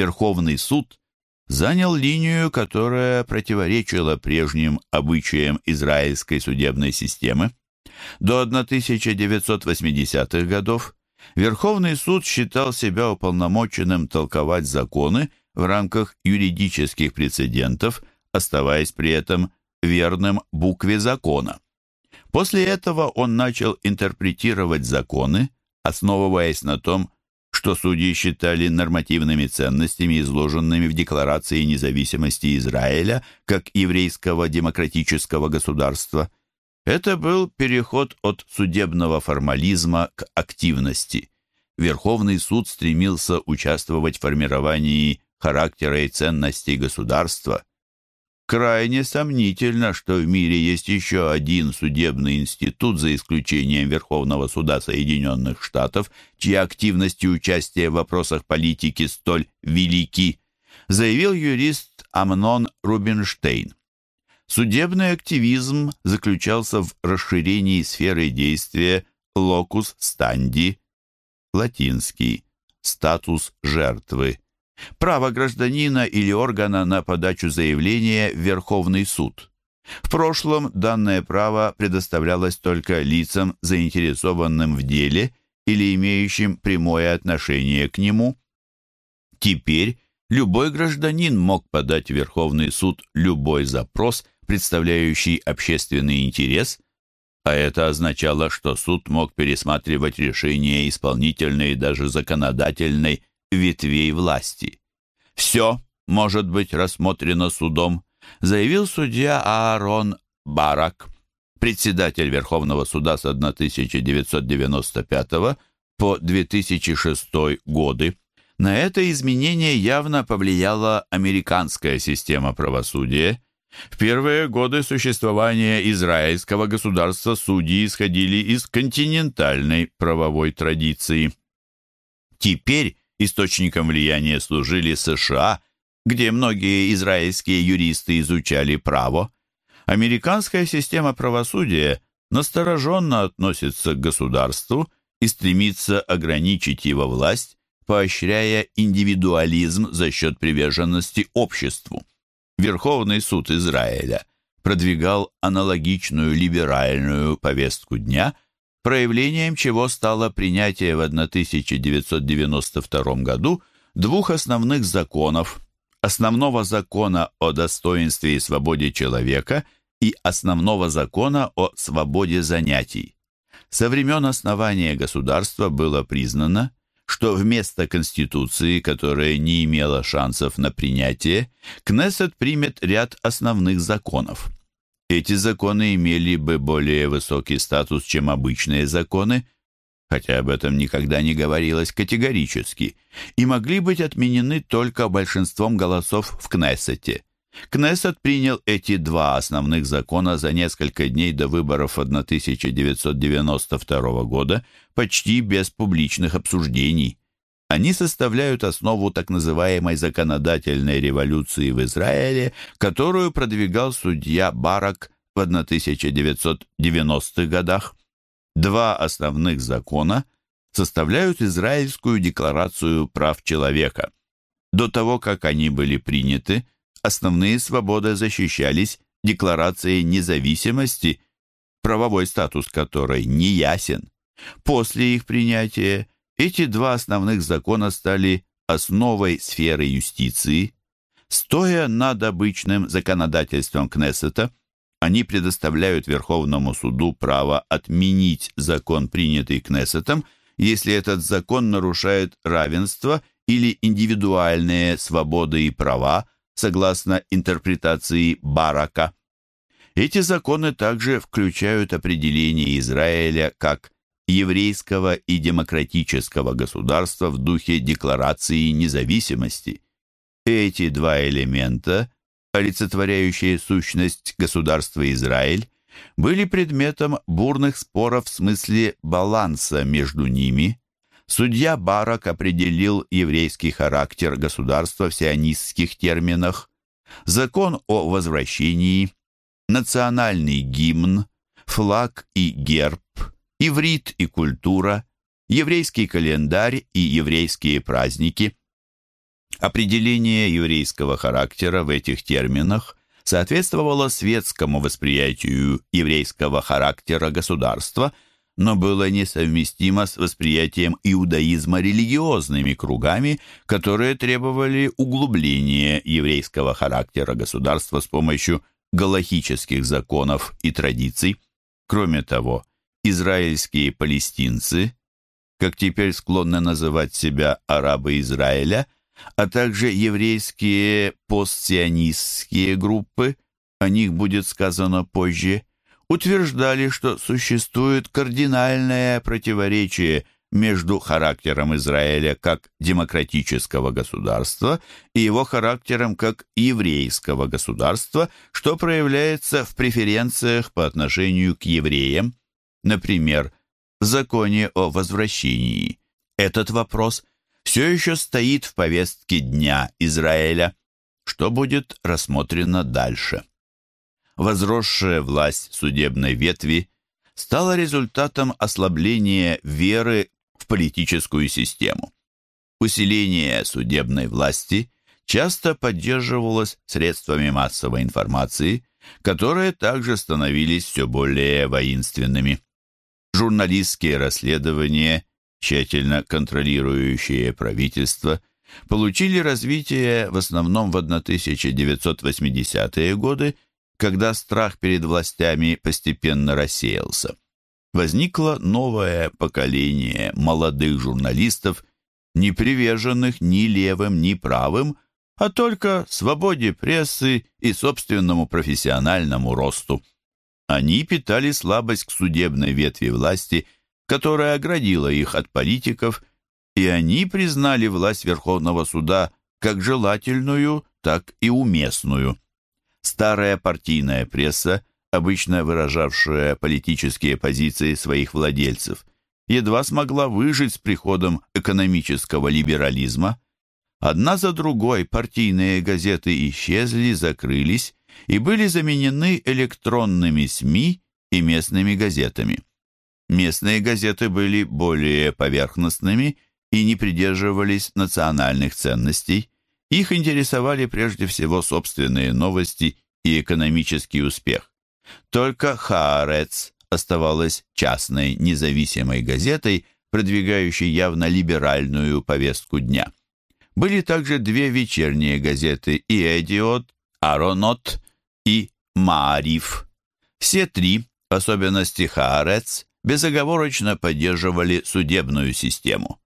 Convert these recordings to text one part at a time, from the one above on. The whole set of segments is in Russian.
Верховный суд занял линию, которая противоречила прежним обычаям израильской судебной системы. До 1980-х годов Верховный суд считал себя уполномоченным толковать законы в рамках юридических прецедентов, оставаясь при этом верным букве закона. После этого он начал интерпретировать законы, основываясь на том, что судьи считали нормативными ценностями, изложенными в Декларации независимости Израиля как еврейского демократического государства. Это был переход от судебного формализма к активности. Верховный суд стремился участвовать в формировании характера и ценностей государства, Крайне сомнительно, что в мире есть еще один судебный институт, за исключением Верховного суда Соединенных Штатов, чья активность и участие в вопросах политики столь велики, заявил юрист Амнон Рубинштейн. Судебный активизм заключался в расширении сферы действия локус станди, латинский, статус жертвы, право гражданина или органа на подачу заявления в Верховный суд. В прошлом данное право предоставлялось только лицам, заинтересованным в деле или имеющим прямое отношение к нему. Теперь любой гражданин мог подать в Верховный суд любой запрос, представляющий общественный интерес, а это означало, что суд мог пересматривать решения исполнительной и даже законодательной ветвей власти. «Все может быть рассмотрено судом», заявил судья Аарон Барак, председатель Верховного суда с 1995 по 2006 годы. На это изменение явно повлияла американская система правосудия. В первые годы существования израильского государства судьи исходили из континентальной правовой традиции. Теперь Источником влияния служили США, где многие израильские юристы изучали право. Американская система правосудия настороженно относится к государству и стремится ограничить его власть, поощряя индивидуализм за счет приверженности обществу. Верховный суд Израиля продвигал аналогичную либеральную повестку дня – проявлением чего стало принятие в 1992 году двух основных законов – основного закона о достоинстве и свободе человека и основного закона о свободе занятий. Со времен основания государства было признано, что вместо Конституции, которая не имела шансов на принятие, Кнессет примет ряд основных законов – эти законы имели бы более высокий статус, чем обычные законы, хотя об этом никогда не говорилось категорически, и могли быть отменены только большинством голосов в Кнессете. Кнессет принял эти два основных закона за несколько дней до выборов 1992 года почти без публичных обсуждений. Они составляют основу так называемой законодательной революции в Израиле, которую продвигал судья Барак в 1990-х годах. Два основных закона составляют Израильскую декларацию прав человека. До того, как они были приняты, основные свободы защищались Декларацией независимости, правовой статус которой не ясен. После их принятия эти два основных закона стали основой сферы юстиции. Стоя над обычным законодательством Кнессета, они предоставляют Верховному суду право отменить закон, принятый Кнессетом, если этот закон нарушает равенство или индивидуальные свободы и права, согласно интерпретации Барака. Эти законы также включают определение Израиля как еврейского и демократического государства в духе Декларации независимости. Эти два элемента, олицетворяющие сущность государства Израиль, были предметом бурных споров в смысле баланса между ними. Судья Барак определил еврейский характер государства в сионистских терминах, закон о возвращении, национальный гимн, флаг и герб, иврит и культура, еврейский календарь и еврейские праздники. Определение еврейского характера в этих терминах соответствовало светскому восприятию еврейского характера государства, но было несовместимо с восприятием иудаизма религиозными кругами, которые требовали углубления еврейского характера государства с помощью галахических законов и традиций. Кроме того, израильские палестинцы, как теперь склонны называть себя арабы Израиля, а также еврейские постсионистские группы, о них будет сказано позже, утверждали, что существует кардинальное противоречие между характером Израиля как демократического государства и его характером как еврейского государства, что проявляется в преференциях по отношению к евреям, например, в законе о возвращении. Этот вопрос все еще стоит в повестке дня Израиля, что будет рассмотрено дальше. Возросшая власть судебной ветви стала результатом ослабления веры в политическую систему. Усиление судебной власти часто поддерживалось средствами массовой информации, которые также становились все более воинственными. Журналистские расследования, тщательно контролирующие правительство, получили развитие в основном в 1980-е годы, когда страх перед властями постепенно рассеялся возникло новое поколение молодых журналистов, не приверженных ни левым, ни правым, а только свободе прессы и собственному профессиональному росту. Они питали слабость к судебной ветви власти, которая оградила их от политиков, и они признали власть Верховного суда как желательную, так и уместную. Старая партийная пресса обычно выражавшая политические позиции своих владельцев, едва смогла выжить с приходом экономического либерализма. Одна за другой партийные газеты исчезли, закрылись и были заменены электронными СМИ и местными газетами. Местные газеты были более поверхностными и не придерживались национальных ценностей. Их интересовали прежде всего собственные новости и экономический успех. Только «Хаарец» оставалась частной независимой газетой, продвигающей явно либеральную повестку дня. Были также две вечерние газеты и «Эдиот», «Аронот» и «Маариф». Все три, в особенности «Хаарец», безоговорочно поддерживали судебную систему.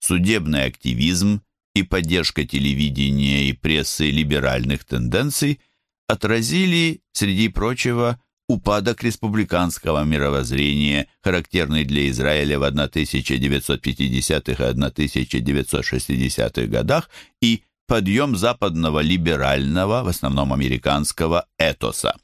Судебный активизм и поддержка телевидения и прессы либеральных тенденций – отразили, среди прочего, упадок республиканского мировоззрения, характерный для Израиля в 1950-х и 1960-х годах, и подъем западного либерального, в основном американского, этоса.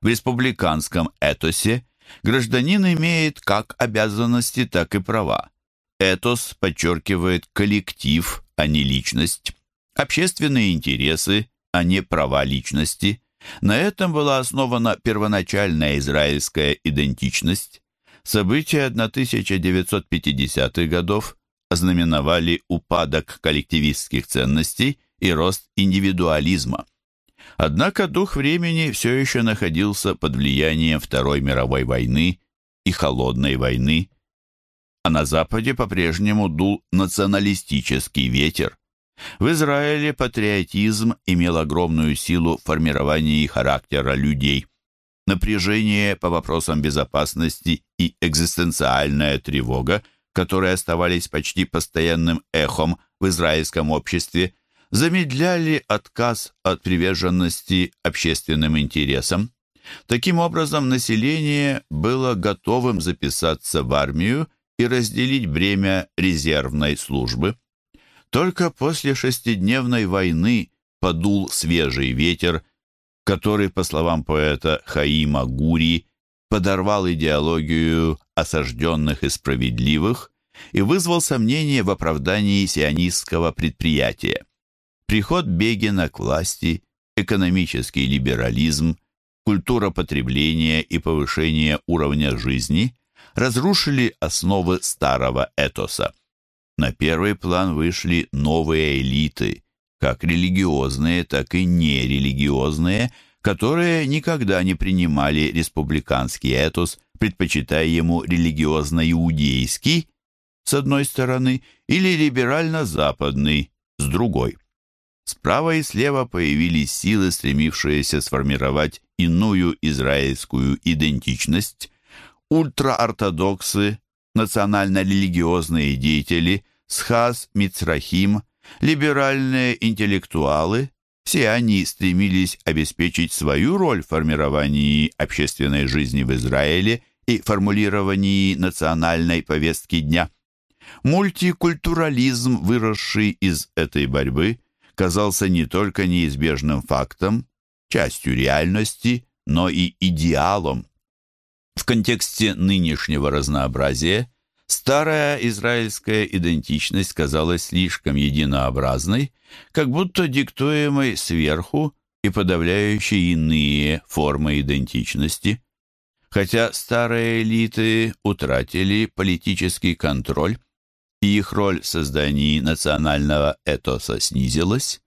В республиканском этосе гражданин имеет как обязанности, так и права. Этос подчеркивает коллектив, а не личность, общественные интересы, а не права личности. На этом была основана первоначальная израильская идентичность. События 1950-х годов ознаменовали упадок коллективистских ценностей и рост индивидуализма. Однако дух времени все еще находился под влиянием Второй мировой войны и Холодной войны, а на Западе по-прежнему дул националистический ветер. В Израиле патриотизм имел огромную силу в формировании характера людей. Напряжение по вопросам безопасности и экзистенциальная тревога, которые оставались почти постоянным эхом в израильском обществе, замедляли отказ от приверженности общественным интересам. Таким образом, население было готовым записаться в армию и разделить бремя резервной службы. Только после шестидневной войны подул свежий ветер, который, по словам поэта Хаима Гури, подорвал идеологию осажденных и справедливых и вызвал сомнения в оправдании сионистского предприятия. Приход Бегина к власти, экономический либерализм, культура потребления и повышение уровня жизни разрушили основы старого этоса. На первый план вышли новые элиты, как религиозные, так и нерелигиозные, которые никогда не принимали республиканский этос, предпочитая ему религиозно-иудейский, с одной стороны, или либерально-западный, с другой. Справа и слева появились силы, стремившиеся сформировать иную израильскую идентичность, ультраортодоксы, национально-религиозные деятели, схаз, мицрахим, либеральные интеллектуалы, все они стремились обеспечить свою роль в формировании общественной жизни в Израиле и формулировании национальной повестки дня. Мультикультурализм, выросший из этой борьбы, казался не только неизбежным фактом, частью реальности, но и идеалом. В контексте нынешнего разнообразия старая израильская идентичность казалась слишком единообразной, как будто диктуемой сверху и подавляющей иные формы идентичности. Хотя старые элиты утратили политический контроль, и их роль в создании национального этоса снизилась,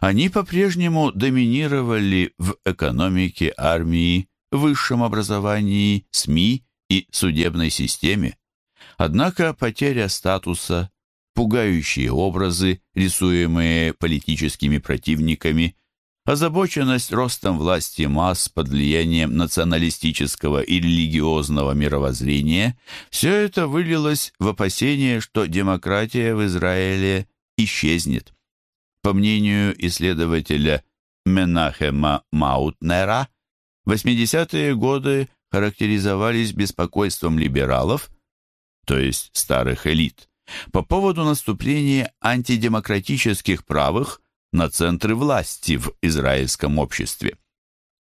они по-прежнему доминировали в экономике, армии, высшем образовании, СМИ и судебной системе. Однако потеря статуса, пугающие образы, рисуемые политическими противниками, озабоченность ростом власти масс под влиянием националистического и религиозного мировоззрения – все это вылилось в опасение, что демократия в Израиле исчезнет. По мнению исследователя Менахема Маутнера, 80-е годы характеризовались беспокойством либералов, то есть старых элит, по поводу наступления антидемократических правых на центры власти в израильском обществе.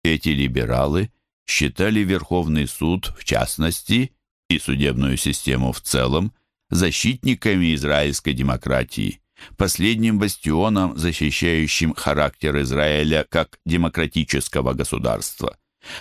Эти либералы считали Верховный суд в частности и судебную систему в целом защитниками израильской демократии, последним бастионом, защищающим характер Израиля как демократического государства.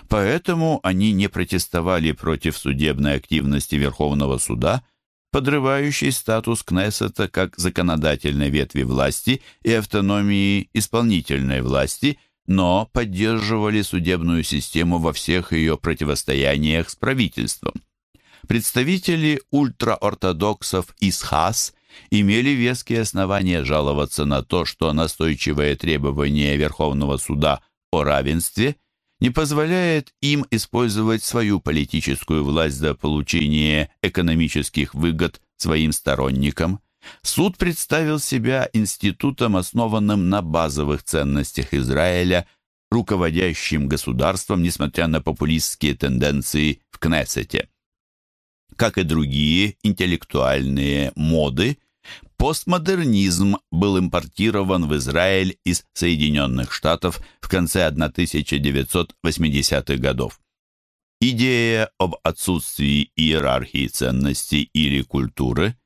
Поэтому они не протестовали против судебной активности Верховного суда, подрывающей статус Кнессета как законодательной ветви власти и автономии исполнительной власти, но поддерживали судебную систему во всех ее противостояниях с правительством. Представители ультраортодоксов из ХАС имели веские основания жаловаться на то, что настойчивое требование Верховного суда о равенстве не позволяет им использовать свою политическую власть за получение экономических выгод своим сторонникам. Суд представил себя институтом, основанным на базовых ценностях Израиля, руководящим государством, несмотря на популистские тенденции в Кнессете. Как и другие интеллектуальные моды, Постмодернизм был импортирован в Израиль из Соединенных Штатов в конце 1980-х годов. Идея об отсутствии иерархии ценностей или культуры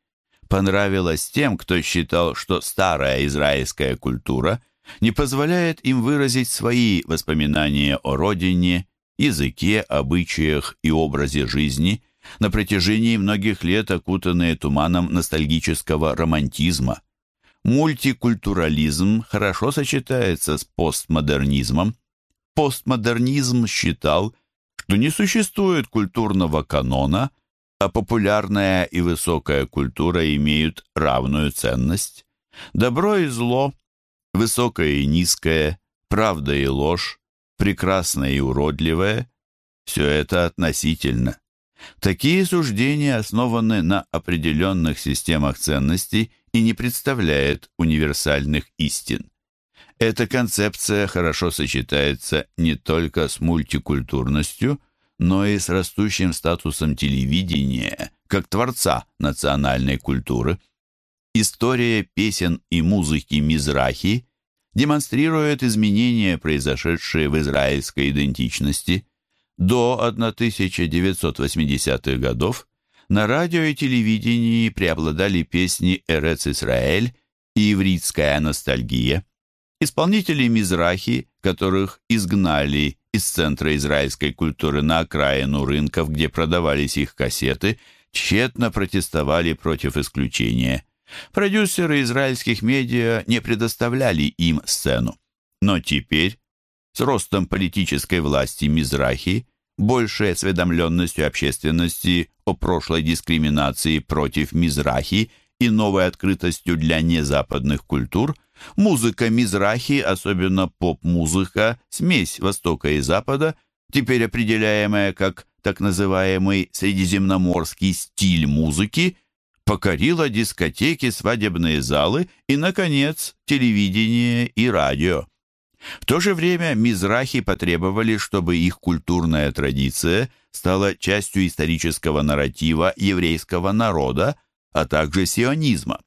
понравилась тем, кто считал, что старая израильская культура не позволяет им выразить свои воспоминания о родине, языке, обычаях и образе жизни – на протяжении многих лет окутанные туманом ностальгического романтизма. Мультикультурализм хорошо сочетается с постмодернизмом. Постмодернизм считал, что не существует культурного канона, а популярная и высокая культура имеют равную ценность. Добро и зло, высокое и низкое, правда и ложь, прекрасное и уродливое – все это относительно. Такие суждения основаны на определенных системах ценностей и не представляют универсальных истин. Эта концепция хорошо сочетается не только с мультикультурностью, но и с растущим статусом телевидения как творца национальной культуры. История песен и музыки Мизрахи демонстрирует изменения, произошедшие в израильской идентичности – до 1980-х годов на радио и телевидении преобладали песни «Эрец Исраэль» и «Ивритская ностальгия». Исполнители Мизрахи, которых изгнали из центра израильской культуры на окраину рынков, где продавались их кассеты, тщетно протестовали против исключения. Продюсеры израильских медиа не предоставляли им сцену. Но теперь, с ростом политической власти Мизрахи, большей осведомленностью общественности о прошлой дискриминации против Мизрахи и новой открытостью для незападных культур, музыка Мизрахи, особенно поп-музыка, смесь Востока и Запада, теперь определяемая как так называемый средиземноморский стиль музыки, покорила дискотеки, свадебные залы и, наконец, телевидение и радио. В то же время мизрахи потребовали, чтобы их культурная традиция стала частью исторического нарратива еврейского народа, а также сионизма.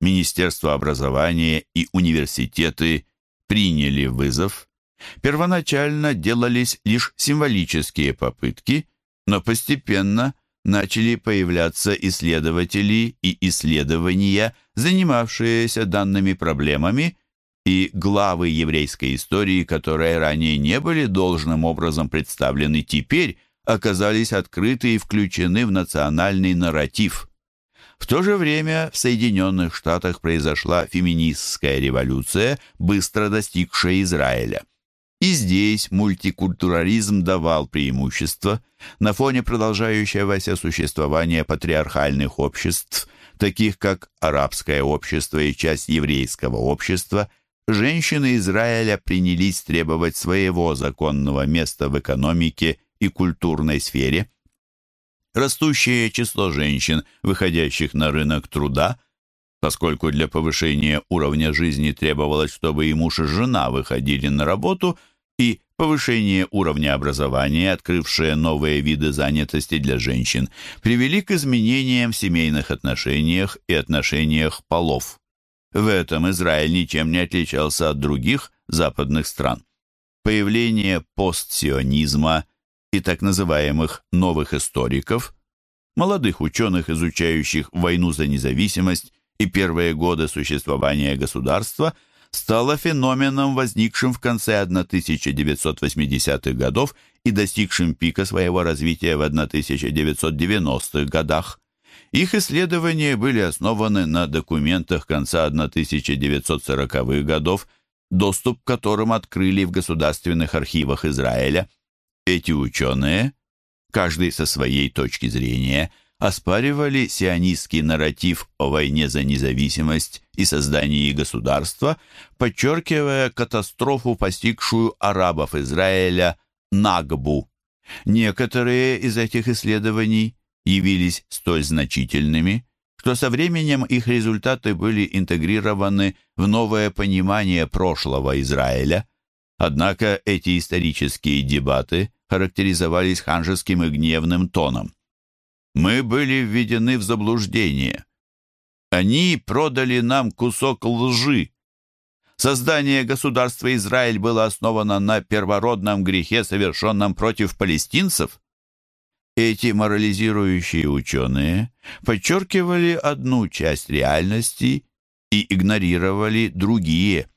Министерство образования и университеты приняли вызов. Первоначально делались лишь символические попытки, но постепенно начали появляться исследователи и исследования, занимавшиеся данными проблемами, и главы еврейской истории, которые ранее не были должным образом представлены теперь, оказались открыты и включены в национальный нарратив. В то же время в Соединенных Штатах произошла феминистская революция, быстро достигшая Израиля. И здесь мультикультурализм давал преимущество на фоне продолжающегося существования патриархальных обществ, таких как арабское общество и часть еврейского общества – женщины Израиля принялись требовать своего законного места в экономике и культурной сфере. Растущее число женщин, выходящих на рынок труда, поскольку для повышения уровня жизни требовалось, чтобы и муж, и жена выходили на работу, и повышение уровня образования, открывшее новые виды занятости для женщин, привели к изменениям в семейных отношениях и отношениях полов. В этом Израиль ничем не отличался от других западных стран. Появление постсионизма и так называемых «новых историков», молодых ученых, изучающих войну за независимость и первые годы существования государства, стало феноменом, возникшим в конце 1980-х годов и достигшим пика своего развития в 1990-х годах. Их исследования были основаны на документах конца 1940-х годов, доступ к которым открыли в государственных архивах Израиля. Эти ученые, каждый со своей точки зрения, оспаривали сионистский нарратив о войне за независимость и создании государства, подчеркивая катастрофу, постигшую арабов Израиля, Нагбу. Некоторые из этих исследований явились столь значительными, что со временем их результаты были интегрированы в новое понимание прошлого Израиля. Однако эти исторические дебаты характеризовались ханжеским и гневным тоном. Мы были введены в заблуждение. Они продали нам кусок лжи. Создание государства Израиль было основано на первородном грехе, совершенном против палестинцев. Эти морализирующие ученые подчеркивали одну часть реальности и игнорировали другие.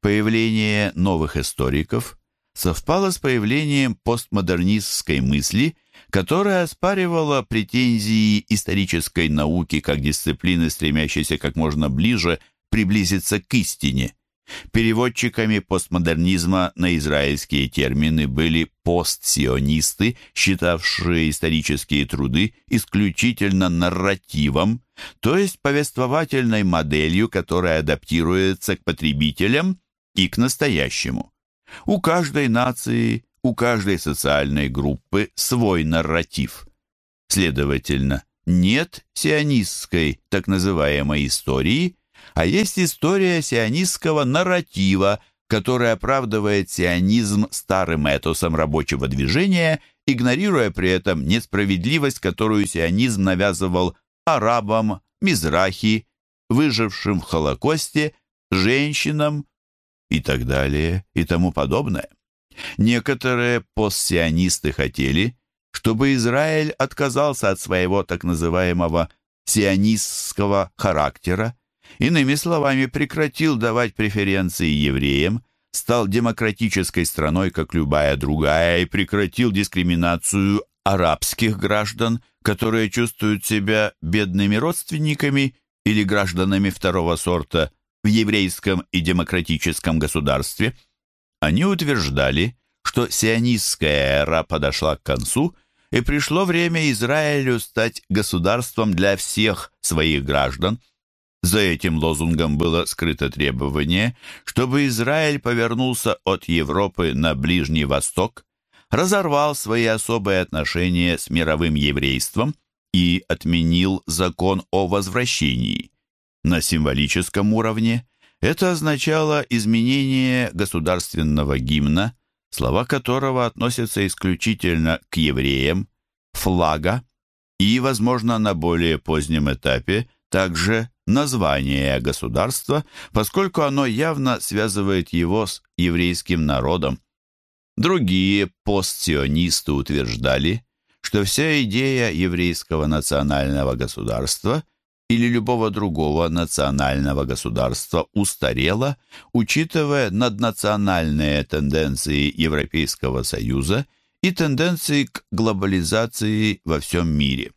Появление новых историков совпало с появлением постмодернистской мысли, которая оспаривала претензии исторической науки как дисциплины, стремящейся как можно ближе приблизиться к истине. Переводчиками постмодернизма на израильские термины были постсионисты, считавшие исторические труды исключительно нарративом, то есть повествовательной моделью, которая адаптируется к потребителям и к настоящему. У каждой нации, у каждой социальной группы свой нарратив. Следовательно, нет сионистской так называемой истории, а есть история сионистского нарратива, который оправдывает сионизм старым этосом рабочего движения, игнорируя при этом несправедливость, которую сионизм навязывал арабам, мизрахи, выжившим в Холокосте, женщинам и так далее и тому подобное. Некоторые постсионисты хотели, чтобы Израиль отказался от своего так называемого сионистского характера Иными словами, прекратил давать преференции евреям, стал демократической страной, как любая другая, и прекратил дискриминацию арабских граждан, которые чувствуют себя бедными родственниками или гражданами второго сорта в еврейском и демократическом государстве, они утверждали, что сионистская эра подошла к концу и пришло время Израилю стать государством для всех своих граждан. За этим лозунгом было скрыто требование, чтобы Израиль повернулся от Европы на Ближний Восток, разорвал свои особые отношения с мировым еврейством и отменил закон о возвращении. На символическом уровне это означало изменение государственного гимна, слова которого относятся исключительно к евреям, флага и, возможно, на более позднем этапе также название государства, поскольку оно явно связывает его с еврейским народом. Другие постсионисты утверждали, что вся идея еврейского национального государства – или любого другого национального государства устарела, учитывая наднациональные тенденции Европейского Союза и тенденции к глобализации во всем мире.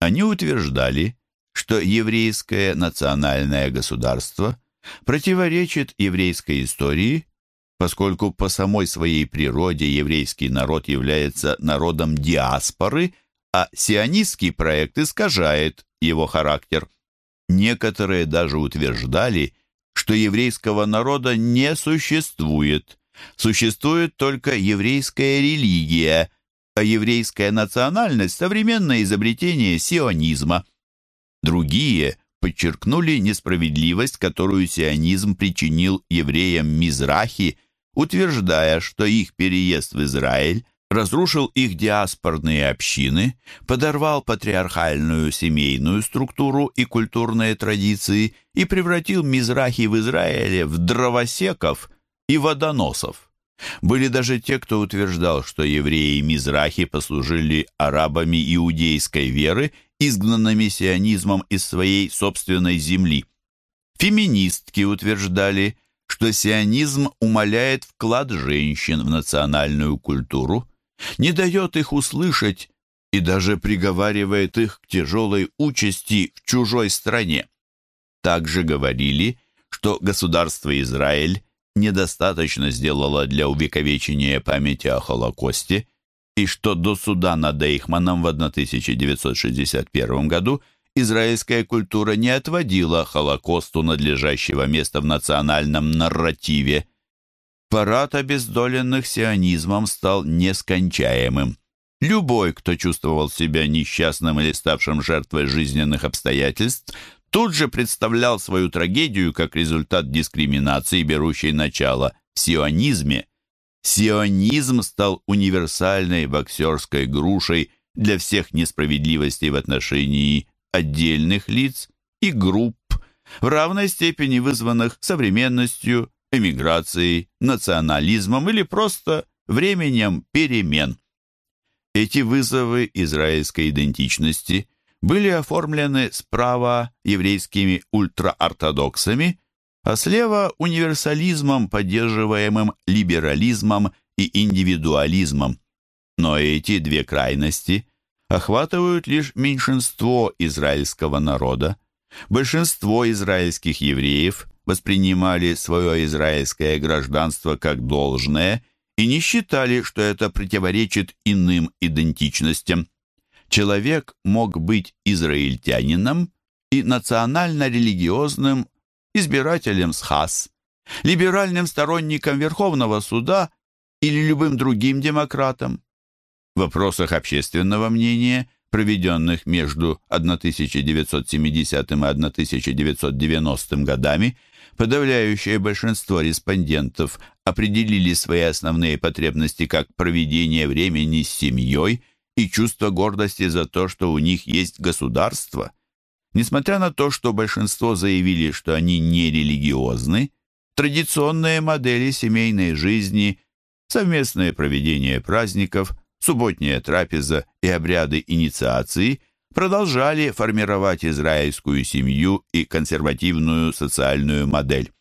Они утверждали, что еврейское национальное государство противоречит еврейской истории, поскольку по самой своей природе еврейский народ является народом диаспоры, а сионистский проект искажает его характер. Некоторые даже утверждали, что еврейского народа не существует. Существует только еврейская религия, а еврейская национальность – современное изобретение сионизма. Другие подчеркнули несправедливость, которую сионизм причинил евреям Мизрахи, утверждая, что их переезд в Израиль разрушил их диаспорные общины, подорвал патриархальную семейную структуру и культурные традиции и превратил Мизрахи в Израиле в дровосеков и водоносов. Были даже те, кто утверждал, что евреи Мизрахи послужили арабами иудейской веры, изгнанными сионизмом из своей собственной земли. Феминистки утверждали, что сионизм умаляет вклад женщин в национальную культуру, не дает их услышать и даже приговаривает их к тяжелой участи в чужой стране. Также говорили, что государство Израиль недостаточно сделало для увековечения памяти о Холокосте и что до суда над Эйхманом в 1961 году израильская культура не отводила Холокосту надлежащего места в национальном нарративе – Парад обездоленных сионизмом стал нескончаемым. Любой, кто чувствовал себя несчастным или ставшим жертвой жизненных обстоятельств, тут же представлял свою трагедию как результат дискриминации, берущей начало в сионизме. Сионизм стал универсальной боксерской грушей для всех несправедливостей в отношении отдельных лиц и групп, в равной степени вызванных современностью, эмиграцией, национализмом или просто временем перемен. Эти вызовы израильской идентичности были оформлены справа еврейскими ультраортодоксами, а слева универсализмом, поддерживаемым либерализмом и индивидуализмом. Но эти две крайности охватывают лишь меньшинство израильского народа. Большинство израильских евреев воспринимали свое израильское гражданство как должное и не считали, что это противоречит иным идентичностям. Человек мог быть израильтянином и национально-религиозным избирателем СХАС, либеральным сторонником Верховного суда или любым другим демократом. В вопросах общественного мнения, проведенных между 1970 и 1990 годами, Подавляющее большинство респондентов определили свои основные потребности как проведение времени с семьей и чувство гордости за то, что у них есть государство. Несмотря на то, что большинство заявили, что они не религиозны, традиционные модели семейной жизни, совместное проведение праздников, субботняя трапеза и обряды инициации – продолжали формировать израильскую семью и консервативную социальную модель.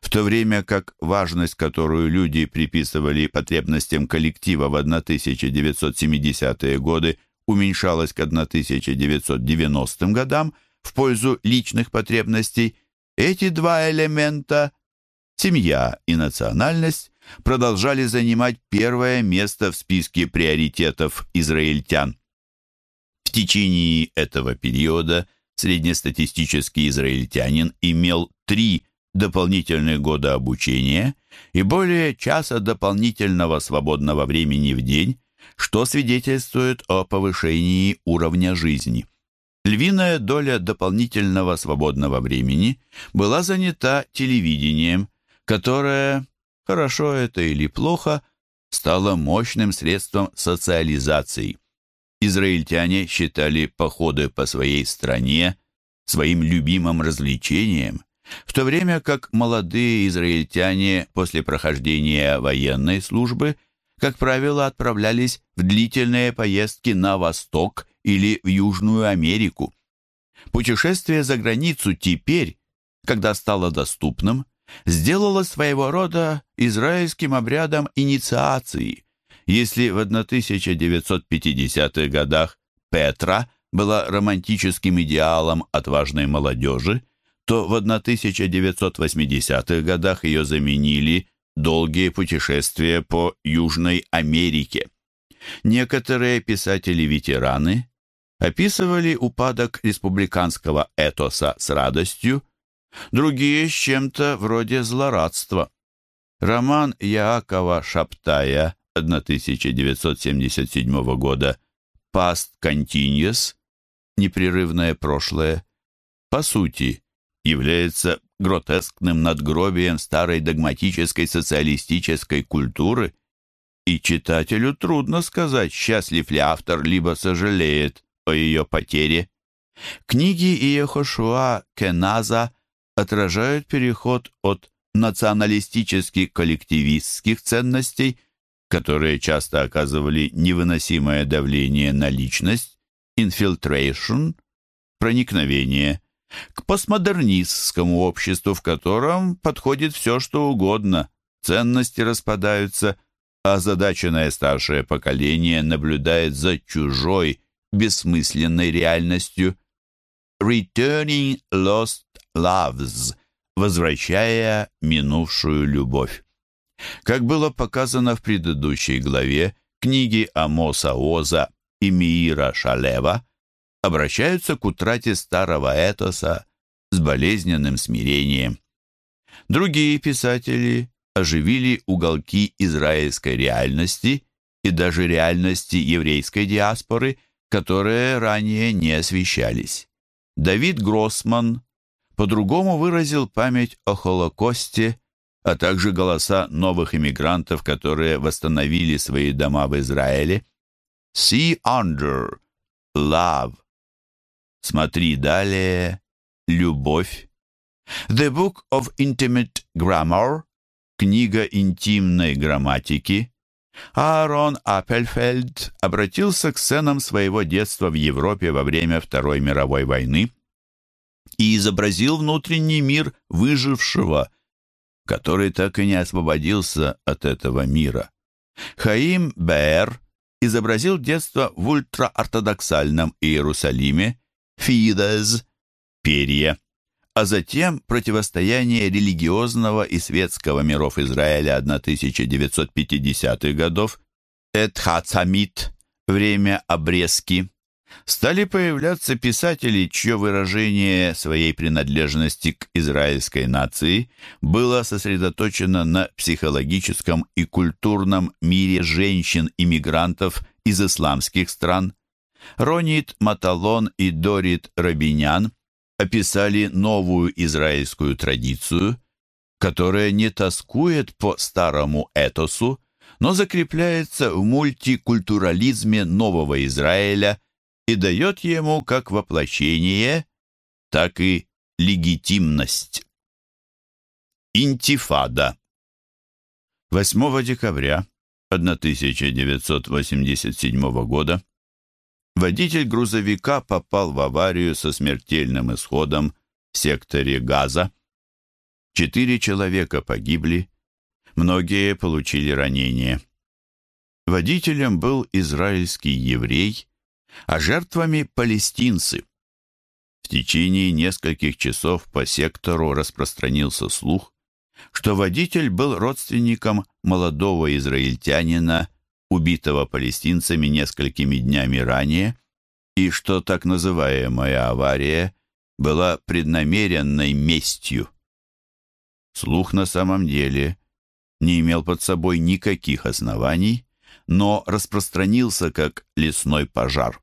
В то время как важность, которую люди приписывали потребностям коллектива в 1970-е годы, уменьшалась к 1990 годам, в пользу личных потребностей, эти два элемента – семья и национальность – продолжали занимать первое место в списке приоритетов израильтян. В течение этого периода среднестатистический израильтянин имел три дополнительных года обучения и более часа дополнительного свободного времени в день, что свидетельствует о повышении уровня жизни. Львиная доля дополнительного свободного времени была занята телевидением, которое, хорошо это или плохо, стало мощным средством социализации. Израильтяне считали походы по своей стране своим любимым развлечением, в то время как молодые израильтяне после прохождения военной службы, как правило, отправлялись в длительные поездки на восток или в Южную Америку. Путешествие за границу теперь, когда стало доступным, сделало своего рода израильским обрядом инициации. Если в 1950-х годах Петра была романтическим идеалом отважной молодежи, то в 1980-х годах ее заменили долгие путешествия по Южной Америке. Некоторые писатели-ветераны описывали упадок республиканского этоса с радостью, другие с чем-то вроде злорадства. Роман Яакова Шаптая 1977 года «Past Continuous» «Непрерывное прошлое» по сути является гротескным надгробием старой догматической социалистической культуры, и читателю трудно сказать, счастлив ли автор, либо сожалеет о ее потере. Книги Иехошуа Кеназа отражают переход от националистических коллективистских ценностей, которые часто оказывали невыносимое давление на личность, infiltration, проникновение, к постмодернистскому обществу, в котором подходит все, что угодно, ценности распадаются, а озадаченное старшее поколение наблюдает за чужой, бессмысленной реальностью. Returning Lost Loves, возвращая минувшую любовь. Как было показано в предыдущей главе, книги Амоса Оза и Миира Шалева обращаются к утрате старого этоса с болезненным смирением. Другие писатели оживили уголки израильской реальности и даже реальности еврейской диаспоры, которые ранее не освещались. Давид Гроссман по-другому выразил память о Холокосте, а также голоса новых иммигрантов, которые восстановили свои дома в Израиле. «See under, love, Смотри далее. Любовь. The Book of Intimate Grammar. Книга интимной грамматики. Аарон Аппельфельд обратился к сценам своего детства в Европе во время Второй мировой войны и изобразил внутренний мир выжившего, который так и не освободился от этого мира. Хаим Бэр изобразил детство в ультраортодоксальном Иерусалиме фидес, перья, а затем противостояние религиозного и светского миров Израиля 1950-х годов, Эдхацамит, время обрезки, стали появляться писатели, чье выражение своей принадлежности к израильской нации было сосредоточено на психологическом и культурном мире женщин-иммигрантов из исламских стран, Ронит Маталон и Дорит Рабинян описали новую израильскую традицию, которая не тоскует по старому этосу, но закрепляется в мультикультурализме нового Израиля и дает ему как воплощение, так и легитимность. Интифада 8 декабря 1987 года водитель грузовика попал в аварию со смертельным исходом в секторе Газа. Четыре человека погибли, многие получили ранения. Водителем был израильский еврей, а жертвами – палестинцы. В течение нескольких часов по сектору распространился слух, что водитель был родственником молодого израильтянина, убитого палестинцами несколькими днями ранее, и что так называемая авария была преднамеренной местью. Слух на самом деле не имел под собой никаких оснований, но распространился как лесной пожар.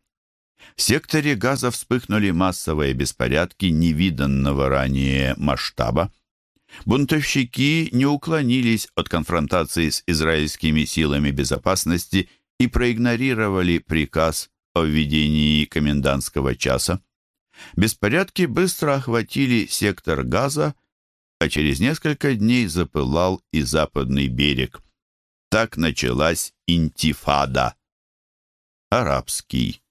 В секторе газа вспыхнули массовые беспорядки невиданного ранее масштаба. Бунтовщики не уклонились от конфронтации с израильскими силами безопасности и проигнорировали приказ о введении комендантского часа. Беспорядки быстро охватили сектор газа, а через несколько дней запылал и западный берег. Так началась интифада. Арабский.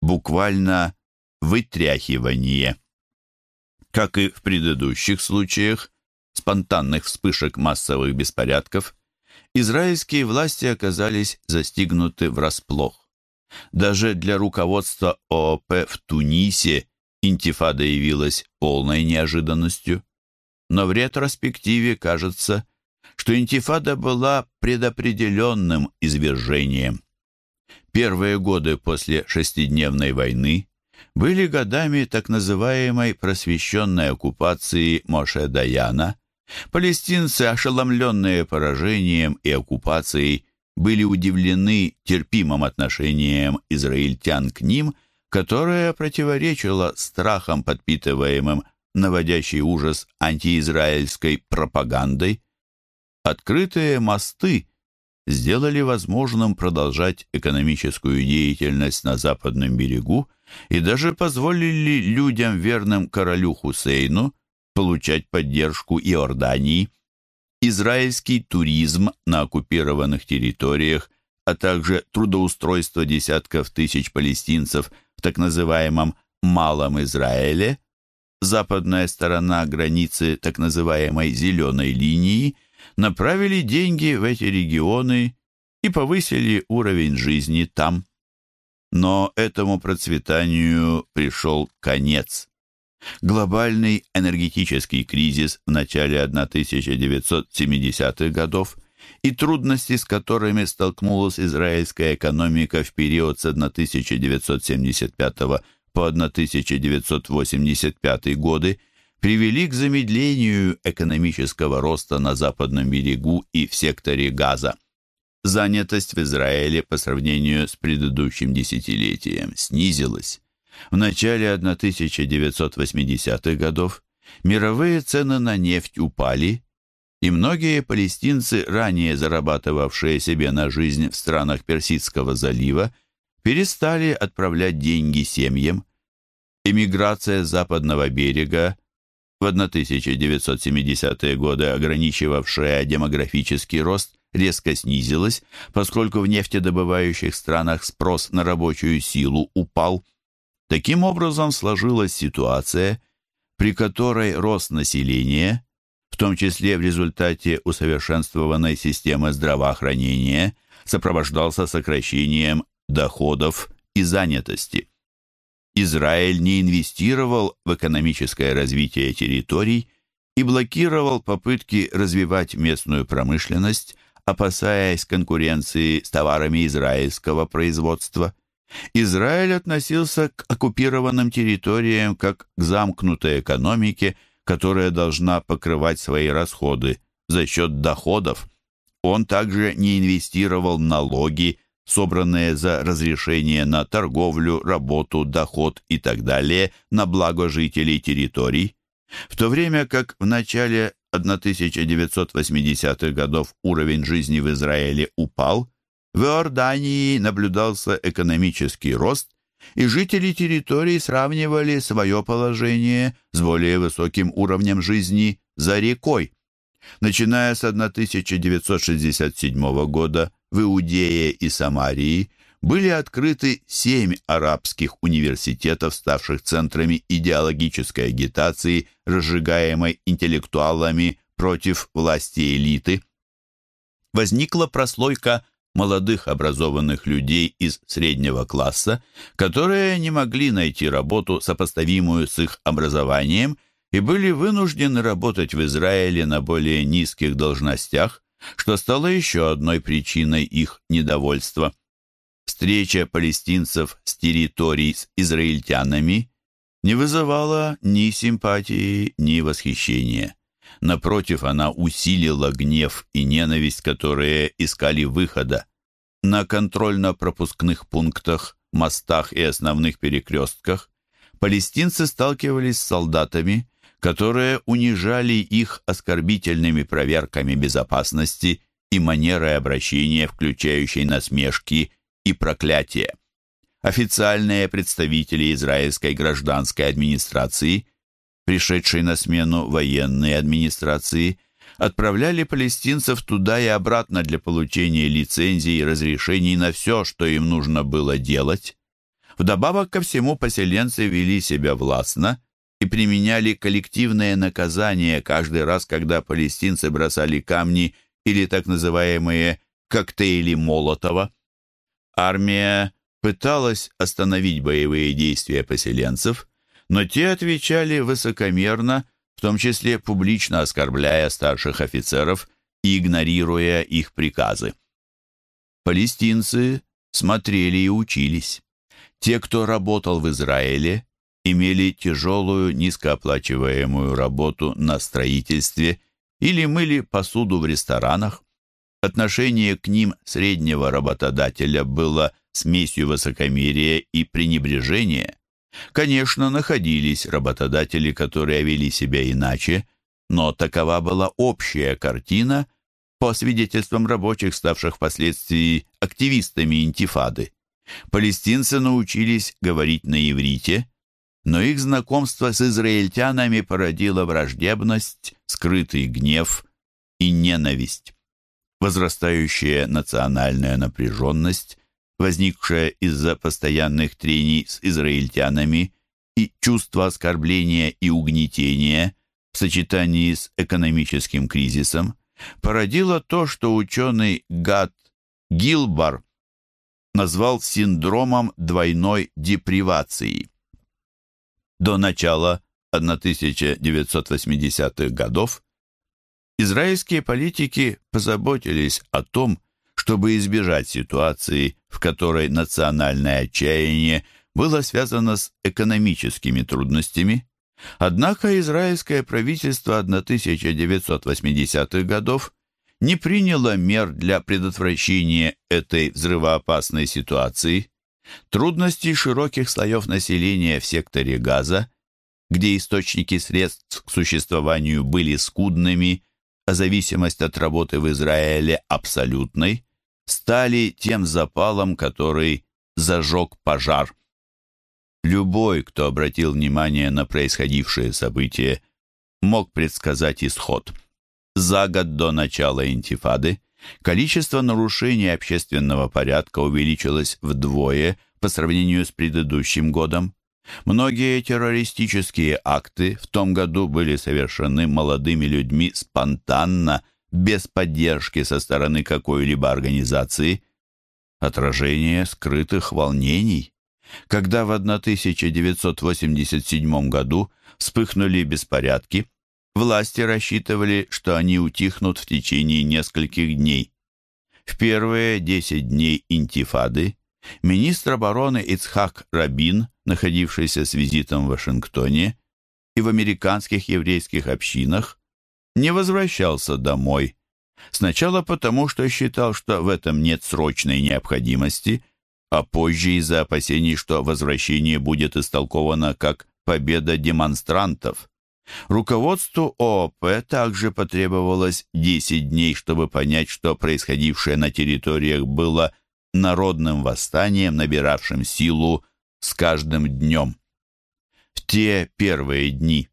Буквально вытряхивание. Как и в предыдущих случаях, спонтанных вспышек массовых беспорядков, израильские власти оказались застигнуты врасплох. Даже для руководства ООП в Тунисе интифада явилась полной неожиданностью. Но в ретроспективе кажется, что интифада была предопределенным извержением. Первые годы после шестидневной войны были годами так называемой просвещенной оккупации Моше Даяна, Палестинцы, ошеломленные поражением и оккупацией, были удивлены терпимым отношением израильтян к ним, которое противоречило страхам, подпитываемым наводящей ужас антиизраильской пропагандой. Открытые мосты сделали возможным продолжать экономическую деятельность на западном берегу и даже позволили людям, верным королю Хусейну, получать поддержку Иордании. Израильский туризм на оккупированных территориях, а также трудоустройство десятков тысяч палестинцев в так называемом «Малом Израиле», западная сторона границы так называемой «зеленой линии», направили деньги в эти регионы и повысили уровень жизни там. Но этому процветанию пришел конец. Глобальный энергетический кризис в начале 1970-х годов и трудности, с которыми столкнулась израильская экономика в период с 1975 по 1985 годы, привели к замедлению экономического роста на западном берегу и в секторе Газа. Занятость в Израиле по сравнению с предыдущим десятилетием снизилась. В начале 1980-х годов мировые цены на нефть упали, и многие палестинцы, ранее зарабатывавшие себе на жизнь в странах Персидского залива, перестали отправлять деньги семьям. Эмиграция с западного берега в 1970-е годы, ограничивавшая демографический рост, резко снизилась, поскольку в нефтедобывающих странах спрос на рабочую силу упал – Таким образом сложилась ситуация, при которой рост населения, в том числе в результате усовершенствованной системы здравоохранения, сопровождался сокращением доходов и занятости. Израиль не инвестировал в экономическое развитие территорий и блокировал попытки развивать местную промышленность, опасаясь конкуренции с товарами израильского производства. Израиль относился к оккупированным территориям как к замкнутой экономике, которая должна покрывать свои расходы за счет доходов. Он также не инвестировал налоги, собранные за разрешение на торговлю, работу, доход и так далее на благо жителей территорий, в то время как в начале 1980-х годов уровень жизни в Израиле упал, в Иордании наблюдался экономический рост, и жители территории сравнивали свое положение с более высоким уровнем жизни за рекой. Начиная с 1967 года в Иудее и Самарии были открыты семь арабских университетов, ставших центрами идеологической агитации, разжигаемой интеллектуалами против власти элиты. Возникла прослойка молодых образованных людей из среднего класса, которые не могли найти работу, сопоставимую с их образованием, и были вынуждены работать в Израиле на более низких должностях, что стало еще одной причиной их недовольства. Встреча палестинцев с территорий с израильтянами не вызывала ни симпатии, ни восхищения. Напротив, она усилила гнев и ненависть, которые искали выхода. На контрольно-пропускных пунктах, мостах и основных перекрестках палестинцы сталкивались с солдатами, которые унижали их оскорбительными проверками безопасности и манерой обращения, включающей насмешки и проклятия. Официальные представители израильской гражданской администрации пришедшей на смену военной администрации, отправляли палестинцев туда и обратно для получения лицензий и разрешений на все, что им нужно было делать. Вдобавок ко всему поселенцы вели себя властно и применяли коллективное наказание каждый раз, когда палестинцы бросали камни или так называемые коктейли Молотова. Армия пыталась остановить боевые действия поселенцев – но те отвечали высокомерно, в том числе публично оскорбляя старших офицеров и игнорируя их приказы. Палестинцы смотрели и учились. Те, кто работал в Израиле, имели тяжелую низкооплачиваемую работу на строительстве или мыли посуду в ресторанах. Отношение к ним среднего работодателя было смесью высокомерия и пренебрежения. Конечно, находились работодатели, которые вели себя иначе, но такова была общая картина по свидетельствам рабочих, ставших впоследствии активистами интифады. Палестинцы научились говорить на иврите, но их знакомство с израильтянами породило враждебность, скрытый гнев и ненависть. Возрастающая национальная напряженность возникшее из-за постоянных трений с израильтянами и чувство оскорбления и угнетения в сочетании с экономическим кризисом, породило то, что ученый Гат Гилбар назвал синдромом двойной депривации. До начала 1980-х годов израильские политики позаботились о том, чтобы избежать ситуации, в которой национальное отчаяние было связано с экономическими трудностями. Однако израильское правительство 1980-х годов не приняло мер для предотвращения этой взрывоопасной ситуации. Трудности широких слоев населения в секторе Газа, где источники средств к существованию были скудными, а зависимость от работы в Израиле абсолютной, стали тем запалом, который зажег пожар. Любой, кто обратил внимание на происходившее событие, мог предсказать исход. За год до начала интифады количество нарушений общественного порядка увеличилось вдвое по сравнению с предыдущим годом. Многие террористические акты в том году были совершены молодыми людьми спонтанно, без поддержки со стороны какой-либо организации, отражение скрытых волнений. Когда в 1987 году вспыхнули беспорядки, власти рассчитывали, что они утихнут в течение нескольких дней. В первые 10 дней интифады министр обороны Ицхак Рабин, находившийся с визитом в Вашингтоне и в американских еврейских общинах, не возвращался домой. Сначала потому, что считал, что в этом нет срочной необходимости, а позже из-за опасений, что возвращение будет истолковано как победа демонстрантов. Руководству ООП также потребовалось 10 дней, чтобы понять, что происходившее на территориях было народным восстанием, набиравшим силу с каждым днем. В те первые дни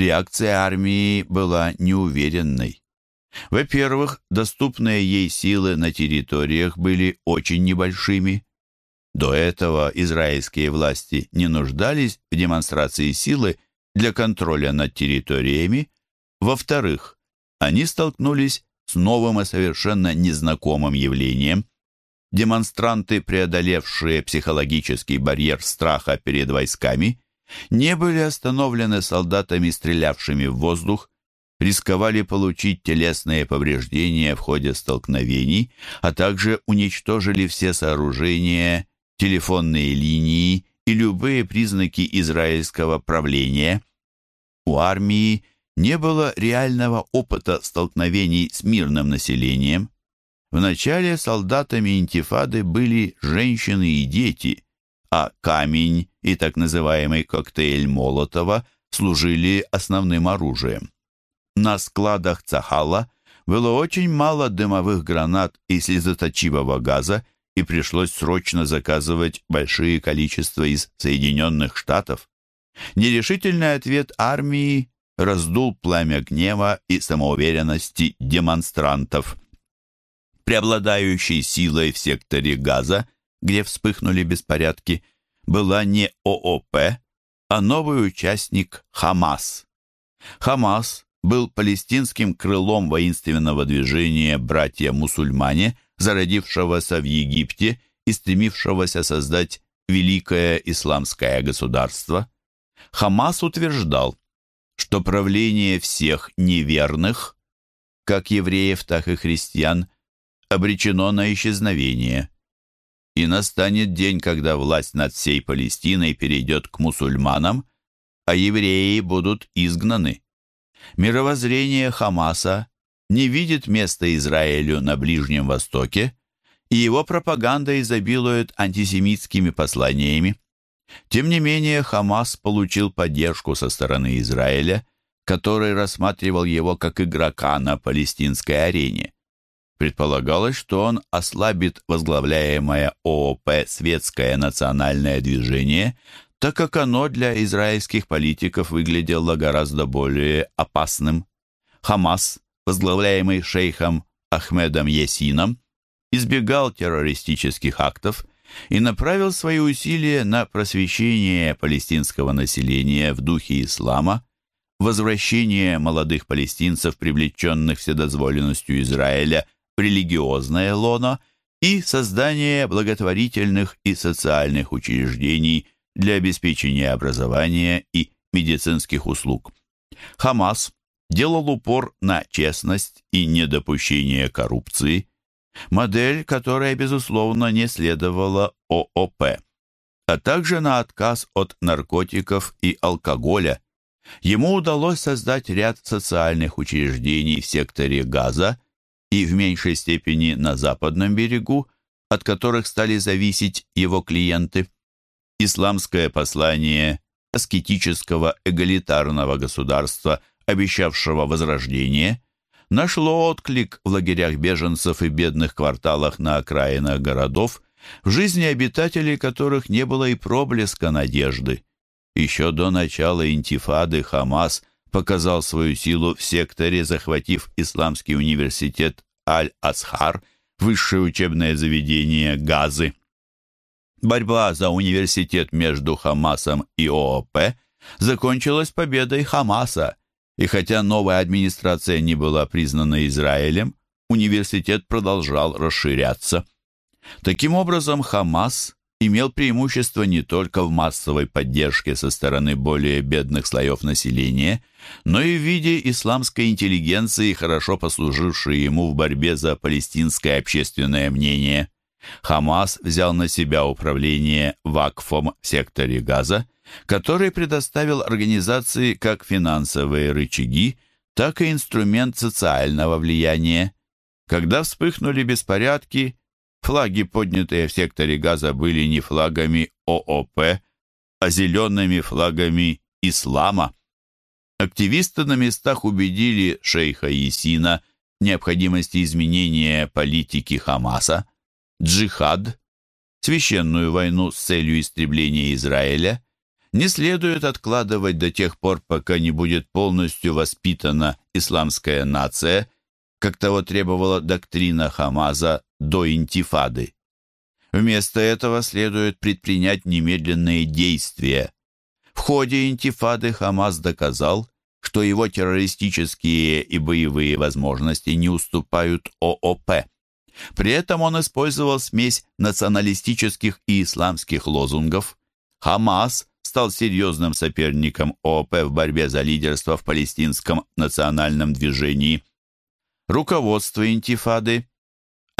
Реакция армии была неуверенной. Во-первых, доступные ей силы на территориях были очень небольшими. До этого израильские власти не нуждались в демонстрации силы для контроля над территориями. Во-вторых, они столкнулись с новым и совершенно незнакомым явлением, демонстранты, преодолевшие психологический барьер страха перед войсками, не были остановлены солдатами, стрелявшими в воздух, рисковали получить телесные повреждения в ходе столкновений, а также уничтожили все сооружения, телефонные линии и любые признаки израильского правления. У армии не было реального опыта столкновений с мирным населением. Вначале солдатами интифады были женщины и дети, а камень и так называемый коктейль Молотова служили основным оружием. На складах Цахала было очень мало дымовых гранат и слезоточивого газа, и пришлось срочно заказывать большие количества из Соединенных Штатов. Нерешительный ответ армии раздул пламя гнева и самоуверенности демонстрантов. Преобладающей силой в секторе Газа, где вспыхнули беспорядки, была не ООП, а новый участник Хамас. Хамас был палестинским крылом воинственного движения «Братья-мусульмане», зародившегося в Египте и стремившегося создать великое исламское государство. Хамас утверждал, что правление всех неверных, как евреев, так и христиан, обречено на исчезновение. И настанет день, когда власть над всей Палестиной перейдет к мусульманам, а евреи будут изгнаны. Мировоззрение Хамаса не видит места Израилю на Ближнем Востоке, и его пропаганда изобилует антисемитскими посланиями. Тем не менее, Хамас получил поддержку со стороны Израиля, который рассматривал его как игрока на палестинской арене. Предполагалось, что он ослабит возглавляемое ООП «Светское национальное движение», так как оно для израильских политиков выглядело гораздо более опасным. Хамас, возглавляемый шейхом Ахмедом Ясином, избегал террористических актов и направил свои усилия на просвещение палестинского населения в духе ислама, возвращение молодых палестинцев, привлеченных вседозволенностью Израиля, религиозное лоно и создание благотворительных и социальных учреждений для обеспечения образования и медицинских услуг. Хамас делал упор на честность и недопущение коррупции, модель, которая, безусловно, не следовала ООП, а также на отказ от наркотиков и алкоголя. Ему удалось создать ряд социальных учреждений в секторе Газа и в меньшей степени на западном берегу, от которых стали зависеть его клиенты. Исламское послание аскетического эгалитарного государства, обещавшего возрождение – нашло отклик в лагерях беженцев и бедных кварталах на окраинах городов, в жизни обитателей которых не было и проблеска надежды. Еще до начала интифады Хамас показал свою силу в секторе, захватив Исламский университет Аль-Асхар, высшее учебное заведение Газы. Борьба за университет между Хамасом и ООП закончилась победой Хамаса, и хотя новая администрация не была признана Израилем, университет продолжал расширяться. Таким образом, Хамас имел преимущество не только в массовой поддержке со стороны более бедных слоев населения, но и в виде исламской интеллигенции, хорошо послужившей ему в борьбе за палестинское общественное мнение. Хамас взял на себя управление вакфом в секторе Газа который предоставил организации как финансовые рычаги, так и инструмент социального влияния. Когда вспыхнули беспорядки, флаги, поднятые в секторе газа, были не флагами ООП, а зелеными флагами ислама. Активисты на местах убедили шейха Исина необходимости изменения политики Хамаса, джихад, священную войну с целью истребления Израиля – не следует откладывать до тех пор, пока не будет полностью воспитана исламская нация, как того требовала доктрина Хамаза до интифады. Вместо этого следует предпринять немедленные действия. В ходе интифады Хамас доказал, что его террористические и боевые возможности не уступают ООП. При этом он использовал смесь националистических и исламских лозунгов. Хамас стал серьезным соперником ООП в борьбе за лидерство в палестинском национальном движении. Руководство интифады,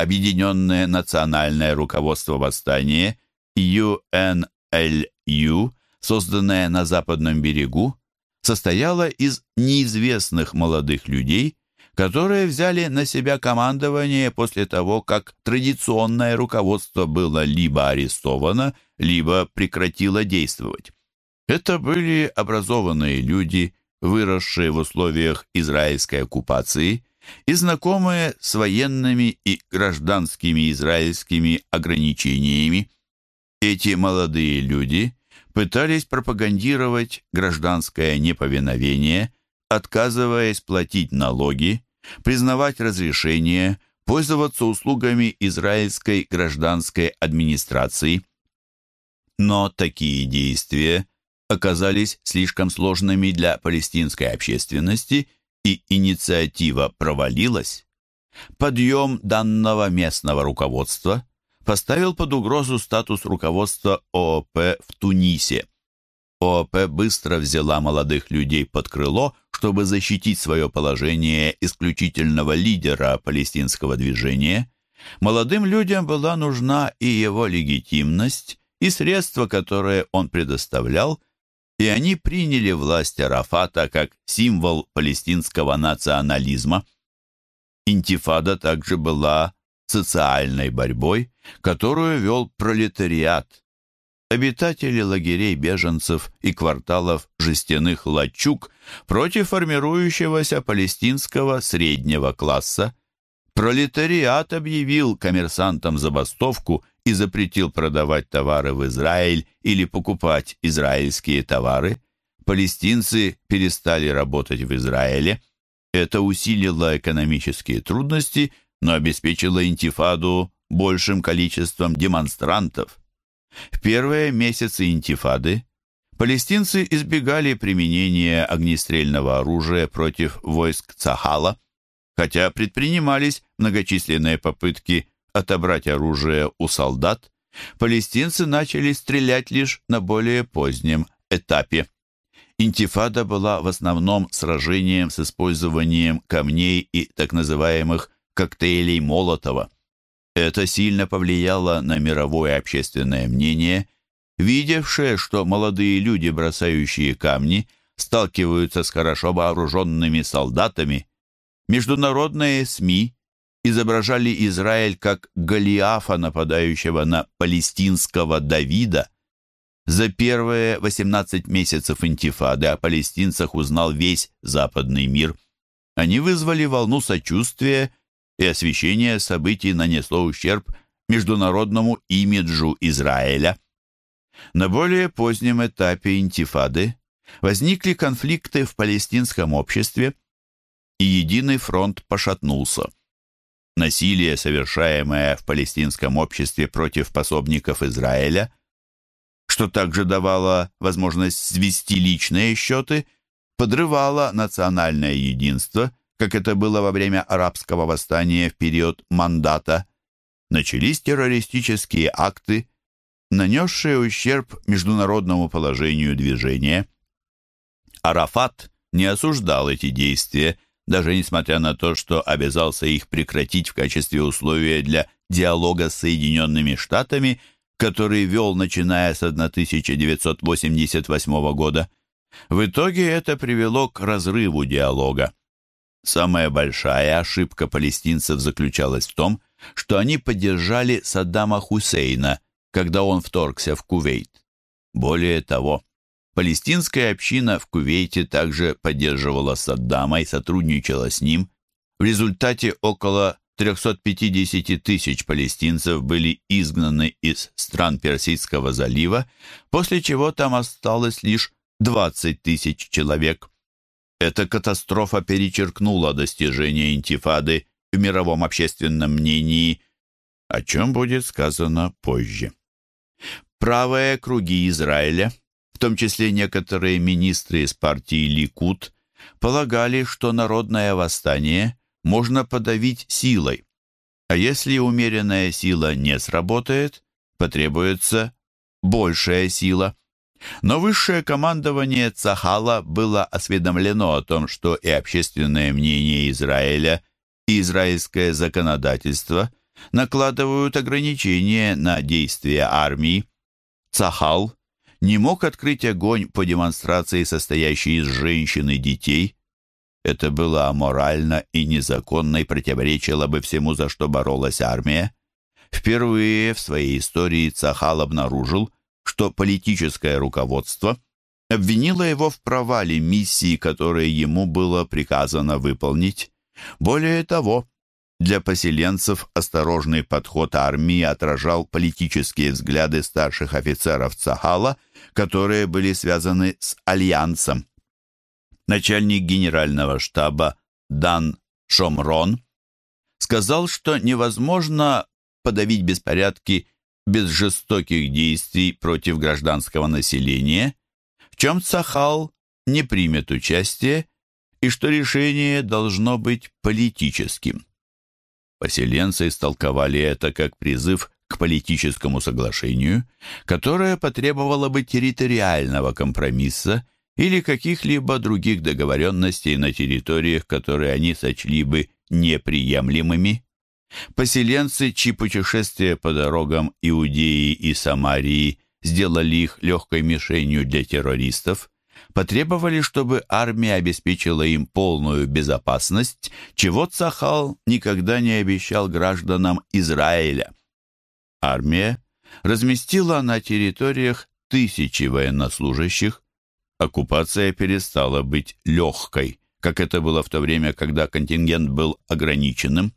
Объединенное национальное руководство восстания, UNLU, созданное на Западном берегу, состояло из неизвестных молодых людей, которые взяли на себя командование после того, как традиционное руководство было либо арестовано, либо прекратило действовать. Это были образованные люди, выросшие в условиях израильской оккупации и знакомые с военными и гражданскими израильскими ограничениями. Эти молодые люди пытались пропагандировать гражданское неповиновение, отказываясь платить налоги, признавать разрешения, пользоваться услугами израильской гражданской администрации. Но такие действия оказались слишком сложными для палестинской общественности, и инициатива провалилась. Подъем данного местного руководства поставил под угрозу статус руководства ООП в Тунисе. ООП быстро взяла молодых людей под крыло, чтобы защитить свое положение исключительного лидера палестинского движения. Молодым людям была нужна и его легитимность, и средства, которые он предоставлял, и они приняли власть Арафата как символ палестинского национализма. Интифада также была социальной борьбой, которую вел пролетариат. Обитатели лагерей беженцев и кварталов жестяных лачуг против формирующегося палестинского среднего класса. Пролетариат объявил коммерсантам забастовку и запретил продавать товары в Израиль или покупать израильские товары. Палестинцы перестали работать в Израиле. Это усилило экономические трудности, но обеспечило интифаду большим количеством демонстрантов. В первые месяцы интифады палестинцы избегали применения огнестрельного оружия против войск Цахала, хотя предпринимались многочисленные попытки отобрать оружие у солдат, палестинцы начали стрелять лишь на более позднем этапе. Интифада была в основном сражением с использованием камней и так называемых коктейлей Молотова. Это сильно повлияло на мировое общественное мнение, видевшее, что молодые люди, бросающие камни, сталкиваются с хорошо вооруженными солдатами. Международные СМИ изображали Израиль как Голиафа, нападающего на палестинского Давида. За первые 18 месяцев интифады о палестинцах узнал весь западный мир. Они вызвали волну сочувствия и освещение событий нанесло ущерб международному имиджу Израиля. На более позднем этапе интифады возникли конфликты в палестинском обществе, и единый фронт пошатнулся. Насилие, совершаемое в палестинском обществе против пособников Израиля, что также давало возможность свести личные счеты, подрывало национальное единство как это было во время арабского восстания в период мандата, начались террористические акты, нанесшие ущерб международному положению движения. Арафат не осуждал эти действия, даже несмотря на то, что обязался их прекратить в качестве условия для диалога с Соединенными Штатами, который вел, начиная с 1988 года. В итоге это привело к разрыву диалога. Самая большая ошибка палестинцев заключалась в том, что они поддержали Саддама Хусейна, когда он вторгся в Кувейт. Более того, палестинская община в Кувейте также поддерживала Саддама и сотрудничала с ним. В результате около 350 тысяч палестинцев были изгнаны из стран Персидского залива, после чего там осталось лишь 20 тысяч человек. Эта катастрофа перечеркнула достижения интифады в мировом общественном мнении, о чем будет сказано позже. Правые круги Израиля, в том числе некоторые министры из партии Ликут, полагали, что народное восстание можно подавить силой. А если умеренная сила не сработает, потребуется большая сила. Но высшее командование Цахала было осведомлено о том, что и общественное мнение Израиля, и израильское законодательство накладывают ограничения на действия армии. Цахал не мог открыть огонь по демонстрации, состоящей из женщин и детей. Это было аморально и незаконно и противоречило бы всему, за что боролась армия. Впервые в своей истории Цахал обнаружил, что политическое руководство обвинило его в провале миссии, которые ему было приказано выполнить. Более того, для поселенцев осторожный подход армии отражал политические взгляды старших офицеров Цахала, которые были связаны с Альянсом. Начальник генерального штаба Дан Шомрон сказал, что невозможно подавить беспорядки без жестоких действий против гражданского населения, в чем Цахал не примет участие и что решение должно быть политическим. Поселенцы истолковали это как призыв к политическому соглашению, которое потребовало бы территориального компромисса или каких-либо других договоренностей на территориях, которые они сочли бы неприемлемыми. Поселенцы, чьи путешествия по дорогам Иудеи и Самарии сделали их легкой мишенью для террористов, потребовали, чтобы армия обеспечила им полную безопасность, чего Цахал никогда не обещал гражданам Израиля. Армия разместила на территориях тысячи военнослужащих. Оккупация перестала быть легкой, как это было в то время, когда контингент был ограниченным.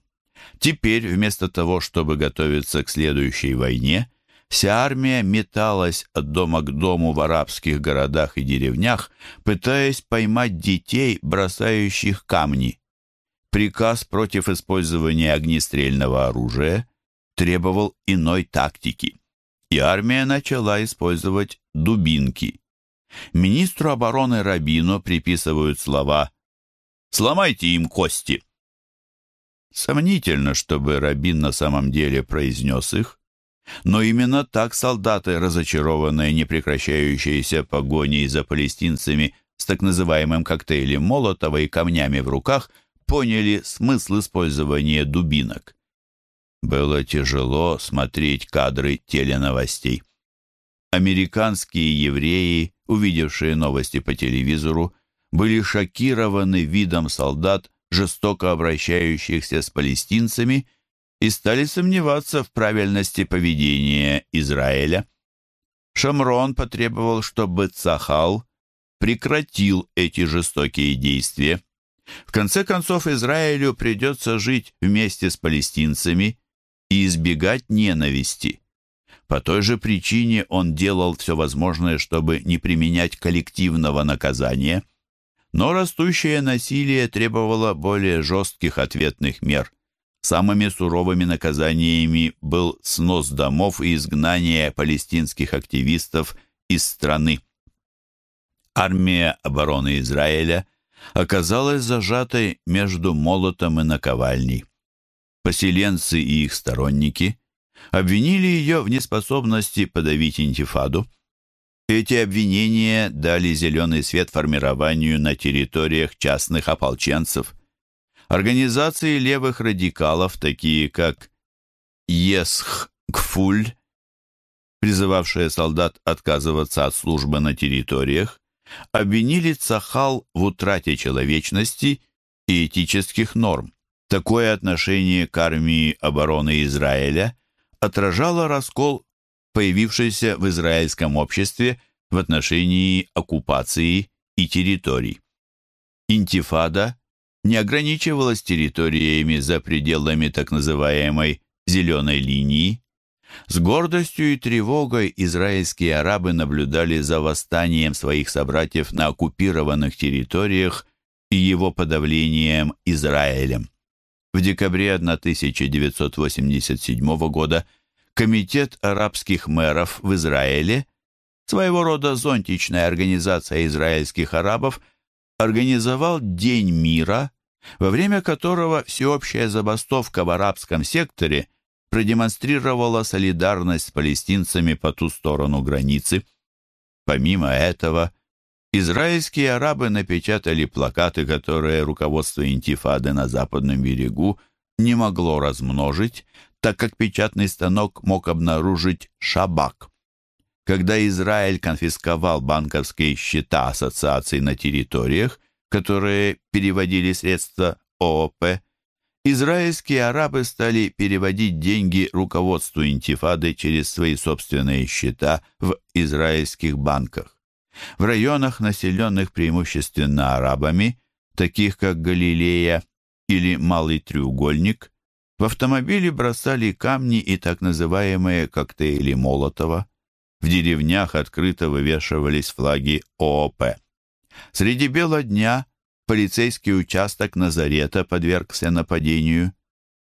Теперь, вместо того, чтобы готовиться к следующей войне, Вся армия металась от дома к дому в арабских городах и деревнях, пытаясь поймать детей, бросающих камни. Приказ против использования огнестрельного оружия требовал иной тактики, и армия начала использовать дубинки. Министру обороны Рабино приписывают слова «Сломайте им кости». Сомнительно, чтобы Рабин на самом деле произнес их, но именно так солдаты, разочарованные непрекращающейся погоней за палестинцами с так называемым коктейлем Молотова и камнями в руках, поняли смысл использования дубинок. Было тяжело смотреть кадры теленовостей. Американские евреи, увидевшие новости по телевизору, были шокированы видом солдат, жестоко обращающихся с палестинцами и стали сомневаться в правильности поведения Израиля. Шамрон потребовал, чтобы Цахал прекратил эти жестокие действия. В конце концов, Израилю придется жить вместе с палестинцами и избегать ненависти. По той же причине он делал все возможное, чтобы не применять коллективного наказания. Но растущее насилие требовало более жестких ответных мер – Самыми суровыми наказаниями был снос домов и изгнание палестинских активистов из страны. Армия обороны Израиля оказалась зажатой между молотом и наковальней. Поселенцы и их сторонники обвинили ее в неспособности подавить интифаду. Эти обвинения дали зеленый свет формированию на территориях частных ополченцев – Организации левых радикалов, такие как Есх-Гфуль, призывавшие солдат отказываться от службы на территориях, обвинили Цахал в утрате человечности и этических норм. Такое отношение к армии обороны Израиля отражало раскол, появившийся в израильском обществе в отношении оккупации и территорий. Интифада не ограничивалась территориями за пределами так называемой «зеленой линии». С гордостью и тревогой израильские арабы наблюдали за восстанием своих собратьев на оккупированных территориях и его подавлением Израилем. В декабре 1987 года Комитет арабских мэров в Израиле, своего рода зонтичная организация израильских арабов, организовал День мира, во время которого всеобщая забастовка в арабском секторе продемонстрировала солидарность с палестинцами по ту сторону границы. Помимо этого, израильские арабы напечатали плакаты, которые руководство интифады на западном берегу не могло размножить, так как печатный станок мог обнаружить шабак. Когда Израиль конфисковал банковские счета ассоциаций на территориях, которые переводили средства ООП, израильские арабы стали переводить деньги руководству интифады через свои собственные счета в израильских банках. В районах, населенных преимущественно арабами, таких как Галилея или Малый Треугольник, в автомобили бросали камни и так называемые коктейли Молотова. В деревнях открыто вывешивались флаги ООП. Среди бела дня полицейский участок Назарета подвергся нападению.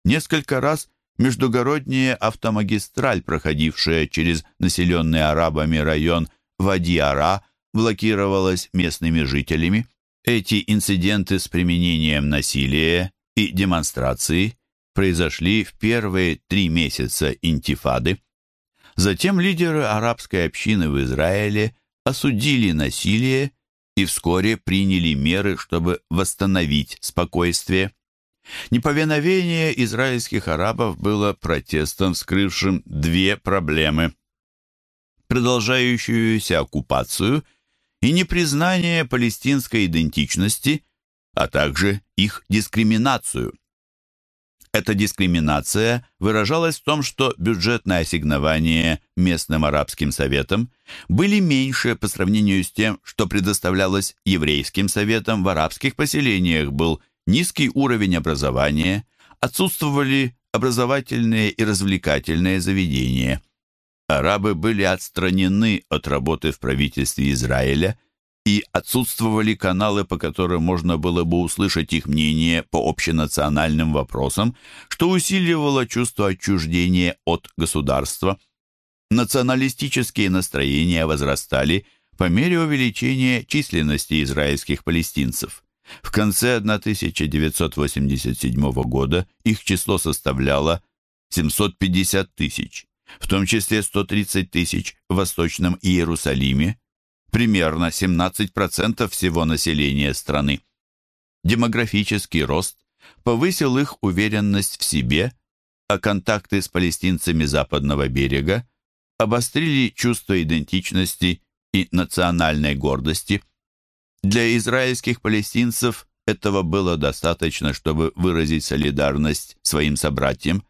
Несколько раз междугородняя автомагистраль, проходившая через населенный арабами район Вадиара, блокировалась местными жителями. Эти инциденты с применением насилия и демонстрации произошли в первые три месяца интифады. Затем лидеры арабской общины в Израиле осудили насилие и вскоре приняли меры, чтобы восстановить спокойствие. Неповиновение израильских арабов было протестом, скрывшим две проблемы. Продолжающуюся оккупацию и непризнание палестинской идентичности, а также их дискриминацию – эта дискриминация выражалась в том, что бюджетные ассигнования местным арабским советам были меньше по сравнению с тем, что предоставлялось еврейским советам в арабских поселениях, был низкий уровень образования, отсутствовали образовательные и развлекательные заведения. Арабы были отстранены от работы в правительстве Израиля и отсутствовали каналы, по которым можно было бы услышать их мнение по общенациональным вопросам, что усиливало чувство отчуждения от государства. Националистические настроения возрастали по мере увеличения численности израильских палестинцев. В конце 1987 года их число составляло 750 тысяч, в том числе 130 тысяч в Восточном Иерусалиме, примерно 17% всего населения страны. Демографический рост повысил их уверенность в себе, а контакты с палестинцами западного берега обострили чувство идентичности и национальной гордости. Для израильских палестинцев этого было достаточно, чтобы выразить солидарность своим собратьям,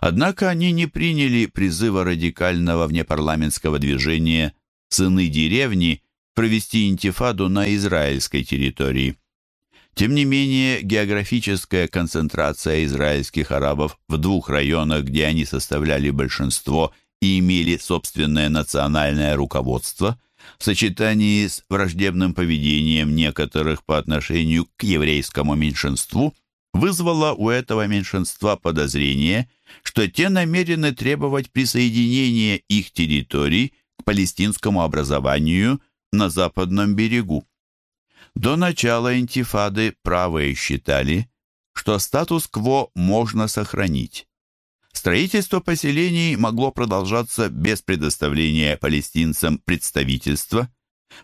однако они не приняли призыва радикального внепарламентского движения сыны деревни провести интифаду на израильской территории. Тем не менее, географическая концентрация израильских арабов в двух районах, где они составляли большинство и имели собственное национальное руководство, в сочетании с враждебным поведением некоторых по отношению к еврейскому меньшинству, вызвала у этого меньшинства подозрение, что те намерены требовать присоединения их территорий к палестинскому образованию на западном берегу. До начала интифады правые считали, что статус-кво можно сохранить. Строительство поселений могло продолжаться без предоставления палестинцам представительства.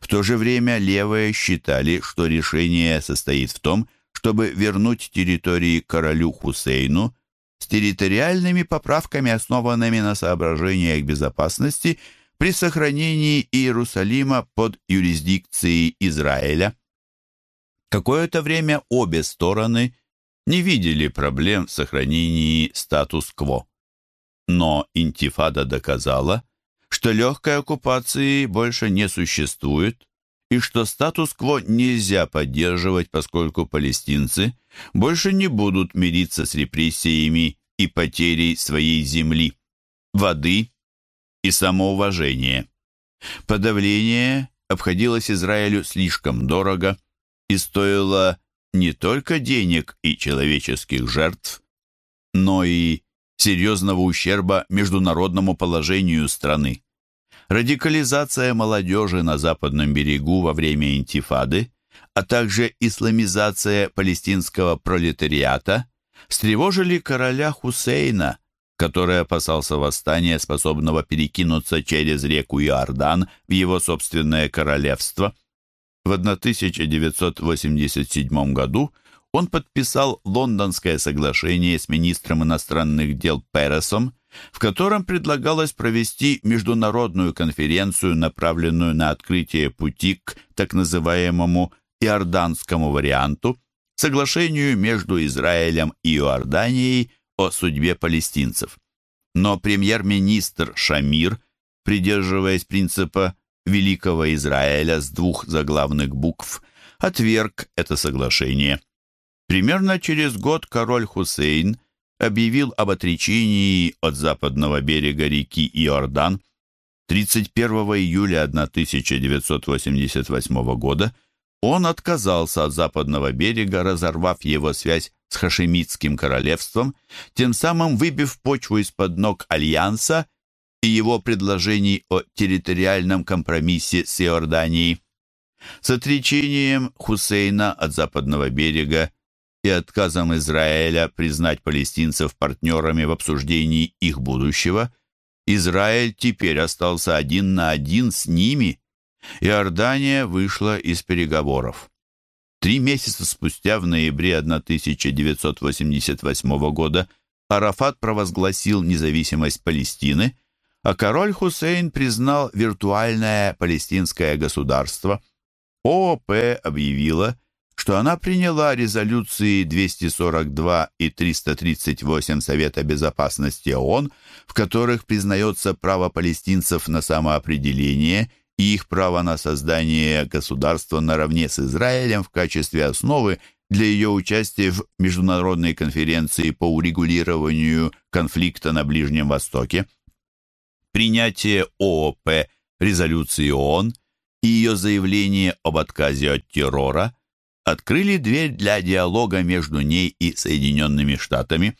В то же время левые считали, что решение состоит в том, чтобы вернуть территории королю Хусейну с территориальными поправками, основанными на соображениях безопасности при сохранении Иерусалима под юрисдикцией Израиля. Какое-то время обе стороны не видели проблем в сохранении статус-кво. Но интифада доказала, что легкой оккупации больше не существует и что статус-кво нельзя поддерживать, поскольку палестинцы больше не будут мириться с репрессиями и потерей своей земли, воды и самоуважение. Подавление обходилось Израилю слишком дорого и стоило не только денег и человеческих жертв, но и серьезного ущерба международному положению страны. Радикализация молодежи на западном берегу во время интифады а также исламизация палестинского пролетариата встревожили короля Хусейна, который опасался восстания, способного перекинуться через реку Иордан в его собственное королевство. В 1987 году он подписал Лондонское соглашение с министром иностранных дел Пересом, в котором предлагалось провести международную конференцию, направленную на открытие пути к так называемому иорданскому варианту, соглашению между Израилем и Иорданией о судьбе палестинцев. Но премьер-министр Шамир, придерживаясь принципа Великого Израиля с двух заглавных букв, отверг это соглашение. Примерно через год король Хусейн объявил об отречении от западного берега реки Иордан. 31 июля 1988 года он отказался от западного берега, разорвав его связь с Хашемитским королевством, тем самым выбив почву из-под ног Альянса и его предложений о территориальном компромиссе с Иорданией. С отречением Хусейна от западного берега и отказом Израиля признать палестинцев партнерами в обсуждении их будущего, Израиль теперь остался один на один с ними. Иордания вышла из переговоров. Три месяца спустя, в ноябре 1988 года, Арафат провозгласил независимость Палестины, а король Хусейн признал виртуальное палестинское государство. ООП объявила, что она приняла резолюции 242 и 338 Совета Безопасности ООН, в которых признается право палестинцев на самоопределение и их право на создание государства наравне с Израилем в качестве основы для ее участия в международной конференции по урегулированию конфликта на Ближнем Востоке. Принятие ООП резолюции ООН и ее заявление об отказе от террора открыли дверь для диалога между ней и Соединенными Штатами.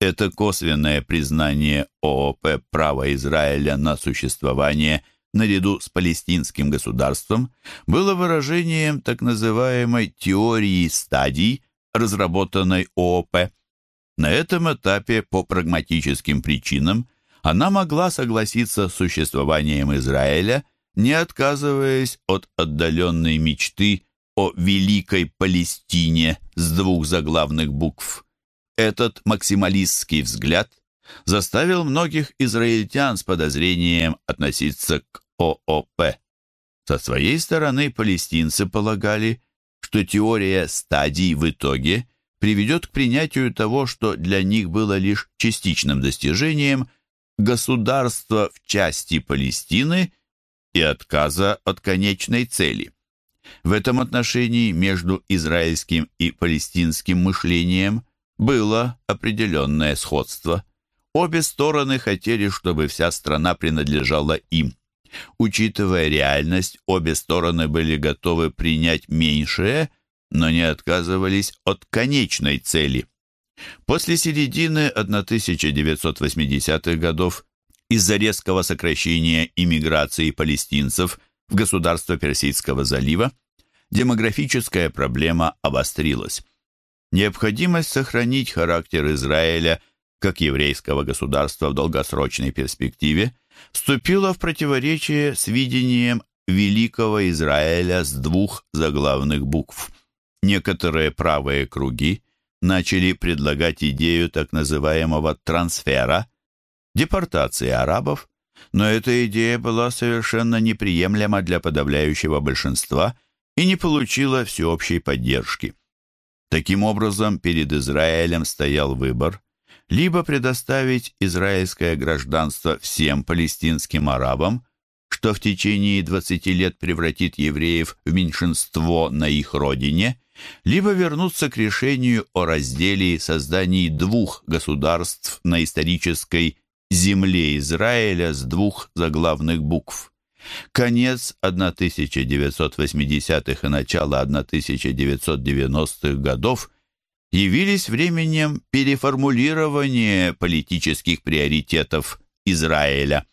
Это косвенное признание ООП права Израиля на существование наряду с палестинским государством было выражением так называемой теории стадий, разработанной ООП. На этом этапе по прагматическим причинам она могла согласиться с существованием Израиля, не отказываясь от отдаленной мечты о Великой Палестине с двух заглавных букв. Этот максималистский взгляд заставил многих израильтян с подозрением относиться к ООП. Со своей стороны палестинцы полагали, что теория стадий в итоге приведет к принятию того, что для них было лишь частичным достижением государства в части Палестины и отказа от конечной цели. В этом отношении между израильским и палестинским мышлением было определенное сходство. Обе стороны хотели, чтобы вся страна принадлежала им. Учитывая реальность, обе стороны были готовы принять меньшее, но не отказывались от конечной цели. После середины 1980-х годов из-за резкого сокращения иммиграции палестинцев в государство Персидского залива демографическая проблема обострилась. Необходимость сохранить характер Израиля как еврейского государства в долгосрочной перспективе вступила в противоречие с видением Великого Израиля с двух заглавных букв. Некоторые правые круги начали предлагать идею так называемого трансфера, депортации арабов, но эта идея была совершенно неприемлема для подавляющего большинства и не получила всеобщей поддержки. Таким образом, перед Израилем стоял выбор либо предоставить израильское гражданство всем палестинским арабам, что в течение 20 лет превратит евреев в меньшинство на их родине, либо вернуться к решению о разделе и создании двух государств на исторической земле Израиля с двух заглавных букв. Конец 1980-х и начало 1990-х годов явились временем переформулирования политических приоритетов Израиля.